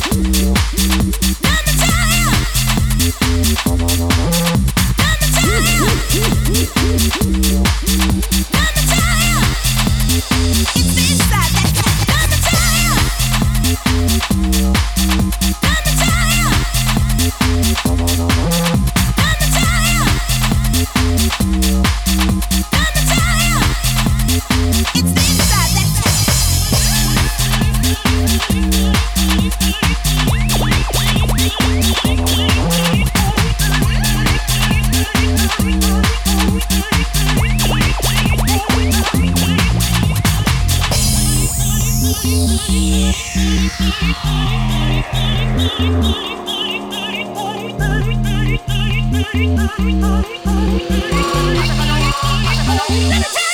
It's inside that. Let me